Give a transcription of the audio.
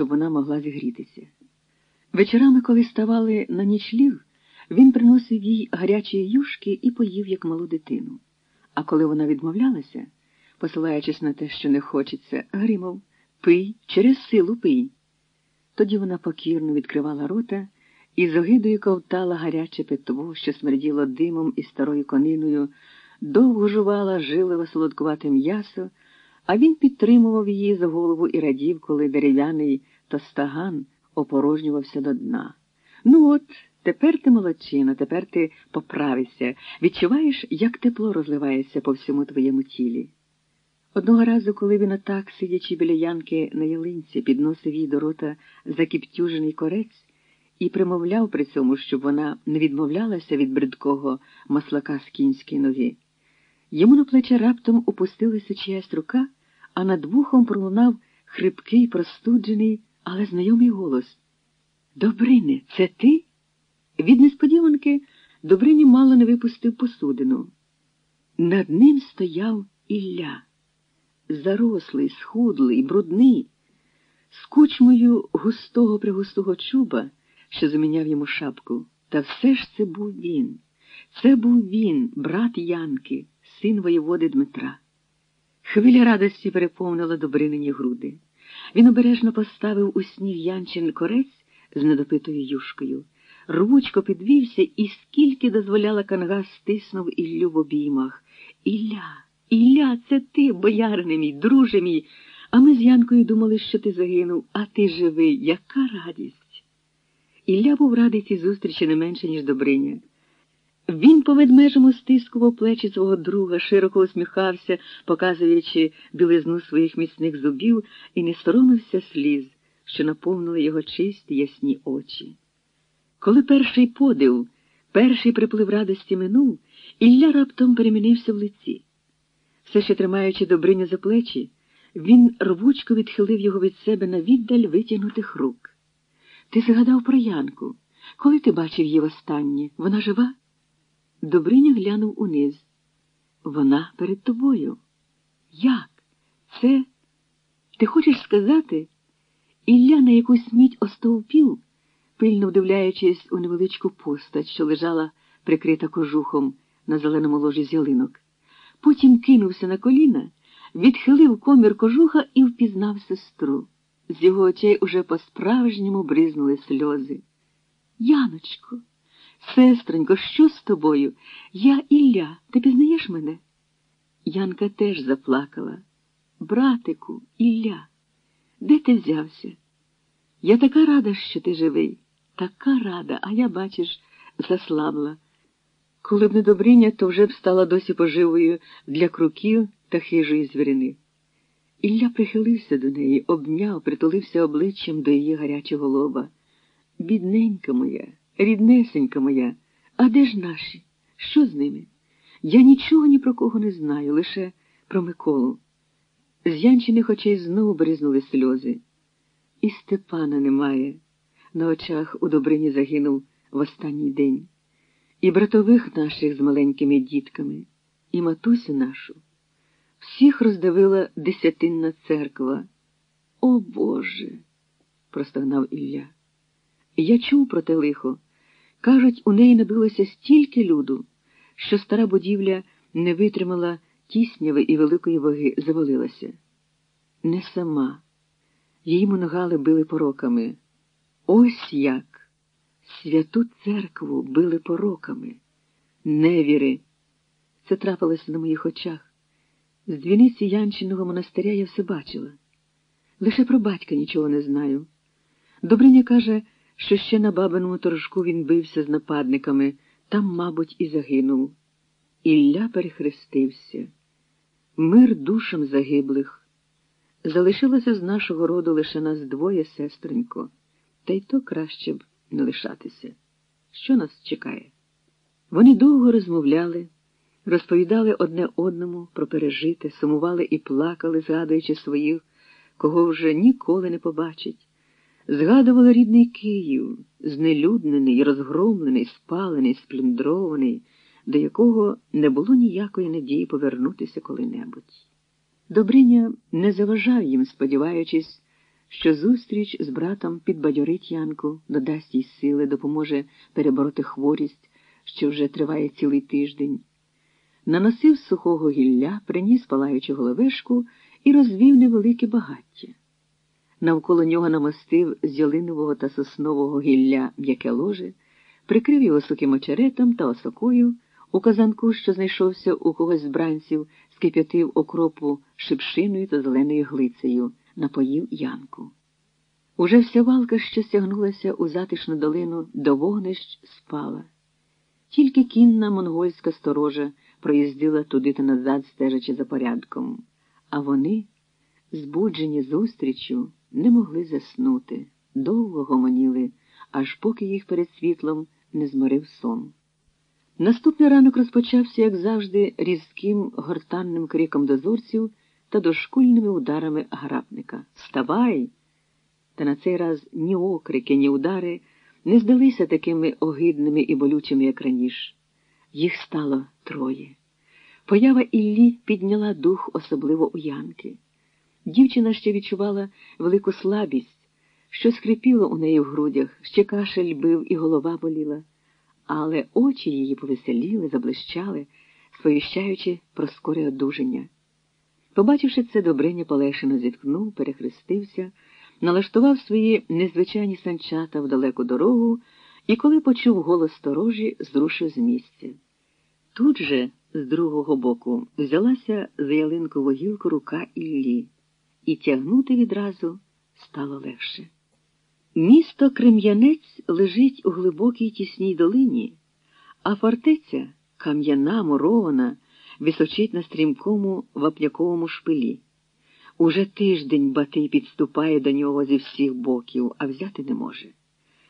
щоб вона могла зігрітися. Вечорами, коли ставали на нічліг, він приносив їй гарячі юшки і поїв, як малу дитину. А коли вона відмовлялася, посилаючись на те, що не хочеться, гримав Пий, через силу пий. Тоді вона покірно відкривала рота і з огидою ковтала гаряче питво, що смерділо димом і старою кониною, довго жувала жилове солодкувате м'ясо, а він підтримував її за голову і радів, коли дерев'яний тостаган опорожнювався до дна. Ну от, тепер ти молодчина, тепер ти поправишся, відчуваєш, як тепло розливається по всьому твоєму тілі. Одного разу, коли він отак, сидячи біля янки на ялинці, підносив їй до рота закіптюжений корець і примовляв при цьому, щоб вона не відмовлялася від бридкого маслака з кінської ноги. Йому на плече раптом опустилася чиясь рука, а над вухом пролунав хрипкий, простуджений, але знайомий голос. Добрине, це ти? Від несподіванки Добрині мало не випустив посудину. Над ним стояв Ілля зарослий, схудлий, брудний, з кучмою густого пригустого чуба, що заміняв йому шапку. Та все ж це був він. Це був він, брат Янки, син воєводи Дмитра. Хвиля радості переповнила добринині груди. Він обережно поставив у сніг Янчин корець з недопитою юшкою, рвучко підвівся і скільки дозволяла канга, стиснув Іллю в обіймах. Ілля. Ілля, це ти, боярине мій, друже мій. А ми з Янкою думали, що ти загинув, а ти живий. Яка радість. Ілля був радий цій зустрічі не менше, ніж Добриня. Він по ведмежому стискував плечі свого друга, широко усміхався, показуючи білизну своїх міцних зубів, і не соромився сліз, що наповнили його чисті ясні очі. Коли перший подив, перший приплив радості минув, Ілля раптом перемінився в лиці. Все ще тримаючи Добриню за плечі, він рвучко відхилив його від себе на віддаль витягнутих рук. Ти згадав про Янку. Коли ти бачив її востаннє? Вона жива? Добриня глянув униз. Вона перед тобою. Як? Це? Ти хочеш сказати? Ілля на якусь мить остовпів, пильно вдивляючись у невеличку постать, що лежала прикрита кожухом на зеленому ложі з ялинок. Потім кинувся на коліна, відхилив комір кожуха і впізнав сестру. З його очей уже по-справжньому бризнули сльози. Яночко, сестренько, що з тобою? Я Ілля, ти пізнаєш мене? Янка теж заплакала. Братику, Ілля, де ти взявся? Я така рада, що ти живий, така рада, а я, бачиш, заслабла. Коли б не добриня, то вже б стала досі поживою для круків та хижої звірини. Ілля прихилився до неї, обняв, притулився обличчям до її гарячого лоба. Бідненька моя, ріднесенька моя, а де ж наші? Що з ними? Я нічого ні про кого не знаю, лише про Миколу. З Янчиних очей знову бризнули сльози. І Степана немає. На очах у Добрині загинув в останній день і братових наших з маленькими дітками, і матусю нашу. Всіх роздавила десятинна церква. О Боже, простогнав Ілля. Я чув про те лихо. Кажуть, у неї набилося стільки люду, що стара будівля не витримала тісняви і великої ваги, завалилася. Не сама. Її моногали били пороками. Ось як. Святу церкву били пороками, невіри. Це трапилося на моїх очах. З дзвіниці Янчиного монастиря я все бачила. Лише про батька нічого не знаю. Добриня каже, що ще на бабиному торжку він бився з нападниками, там, мабуть, і загинув. Ілля перехрестився. Мир душам загиблих. Залишилося з нашого роду лише нас двоє, сестренько, та й то краще б не лишатися. Що нас чекає? Вони довго розмовляли, розповідали одне одному про пережите, сумували і плакали, згадуючи своїх, кого вже ніколи не побачить. Згадували рідний Київ, знелюднений, розгромлений, спалений, сплюндрований, до якого не було ніякої надії повернутися коли-небудь. Добриня не заважав їм, сподіваючись, що зустріч з братом підбадьорить Янку, додасть їй сили, допоможе перебороти хворість, що вже триває цілий тиждень. Наносив сухого гілля, приніс палаючу головешку і розвів невелике багаття. Навколо нього намостив з ялинового та соснового гілля м'яке ложе, прикрив його сухим очеретом та осокою, у казанку, що знайшовся у когось з бранців, скип'ятив окропу шипшиною та зеленою глицею, напоїв Янку. Уже вся валка, що стягнулася у затишну долину до вогнищ, спала. Тільки кінна монгольська сторожа проїздила туди та назад, стежачи за порядком, а вони, збуджені зустрічю, не могли заснути, довго гомоніли, аж поки їх перед світлом не зморив сон. Наступний ранок розпочався, як завжди, різким гортанним криком дозорців та дошкульними ударами грабника. Вставай! Та на цей раз ні окрики, ні удари не здалися такими огидними і болючими, як раніше. Їх стало троє. Поява Іллі підняла дух, особливо у Янки. Дівчина ще відчувала велику слабість, що скрипіло у неї в грудях, ще кашель бив і голова боліла, але очі її повеселіли, заблищали, сповіщаючи про скоре одужання. Побачивши це, Добриня полегшено зіткнув, перехрестився, налаштував свої незвичайні санчата в далеку дорогу і, коли почув голос сторожі, зрушив з місця. Тут же, з другого боку, взялася за ялинкову гілку рука Іллі, і тягнути відразу стало легше. Місто Крем'янець лежить у глибокій тісній долині, а фортеця кам'яна, мурована, височить на стрімкому вапняковому шпилі. Уже тиждень Батий підступає до нього зі всіх боків, а взяти не може.